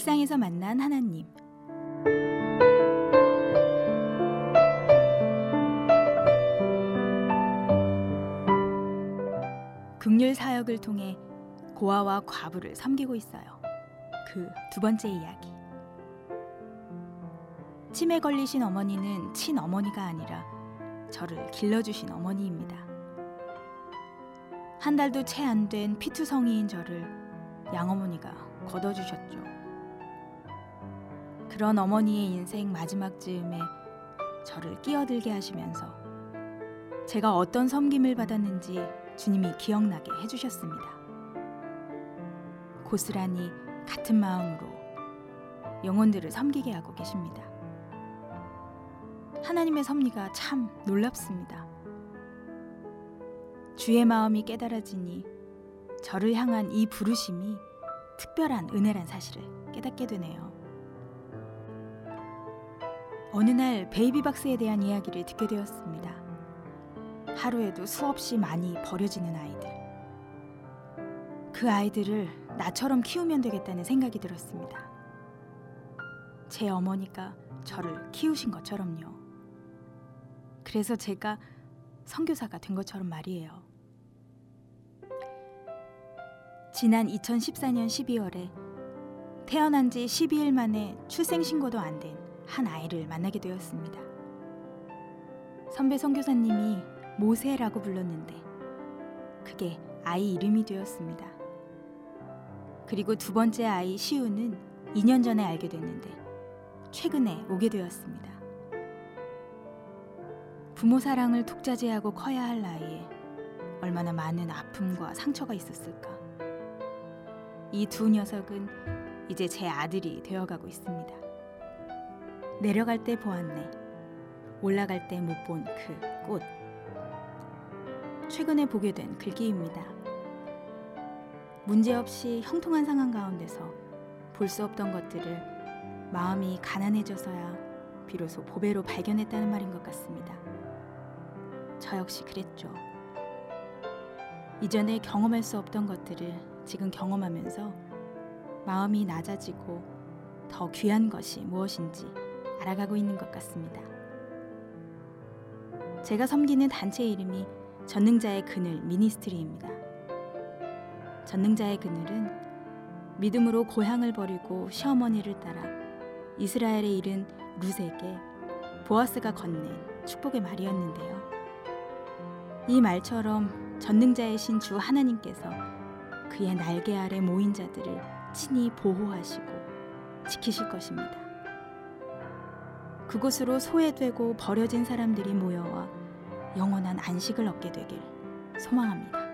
성경에서 만난 하나님. 극률 사역을 통해 고아와 과부를 섬기고 있어요. 그 두 번째 이야기. 치매 걸리신 어머니는 친어머니가 아니라 저를 길러주신 어머니입니다. 한 달도 채 안 된 피투성이인 저를 양어머니가 걷어주셨죠. 그런 어머니의 인생 마지막 즈음에 저를 끼어들게 하시면서 제가 어떤 섬김을 받았는지 주님이 기억나게 해주셨습니다. 고스란히 같은 마음으로 영혼들을 섬기게 하고 계십니다. 하나님의 섭리가 참 놀랍습니다. 주의 마음이 깨달아지니 저를 향한 이 부르심이 특별한 은혜란 사실을 깨닫게 되네요. 어느 날 베이비박스에 대한 이야기를 듣게 되었습니다. 하루에도 수없이 많이 버려지는 아이들. 그 아이들을 나처럼 키우면 되겠다는 생각이 들었습니다. 제 어머니가 저를 키우신 것처럼요. 그래서 제가 선교사가 된 것처럼 말이에요. 지난 2014년 12월에 태어난 지 12일 만에 출생 신고도 안 된 한 아이를 만나게 되었습니다. 선배 선교사님이 모세라고 불렀는데 그게 아이 이름이 되었습니다. 그리고 두 번째 아이 시우는 2년 전에 알게 됐는데 최근에 오게 되었습니다. 부모 사랑을 독자제하고 커야 할 나이에 얼마나 많은 아픔과 상처가 있었을까. 이 두 녀석은 이제 제 아들이 되어가고 있습니다. 내려갈 때 보았네. 올라갈 때 못 본 그 꽃. 최근에 보게 된 글귀입니다. 문제없이 형통한 상황 가운데서 볼 수 없던 것들을 마음이 가난해져서야 비로소 보배로 발견했다는 말인 것 같습니다. 저 역시 그랬죠. 이전에 경험할 수 없던 것들을 지금 경험하면서 마음이 낮아지고 더 귀한 것이 무엇인지 알아가고 있는 것 같습니다. 제가 섬기는 단체 이름이 전능자의 그늘 미니스트리입니다. 전능자의 그늘은 믿음으로 고향을 버리고 시어머니를 따라 이스라엘에 이른 룻에게 보아스가 건넨 축복의 말이었는데요. 이 말처럼 전능자의 신 주 하나님께서 그의 날개 아래 모인 자들을 친히 보호하시고 지키실 것입니다. 그곳으로 소외되고 버려진 사람들이 모여와 영원한 안식을 얻게 되길 소망합니다.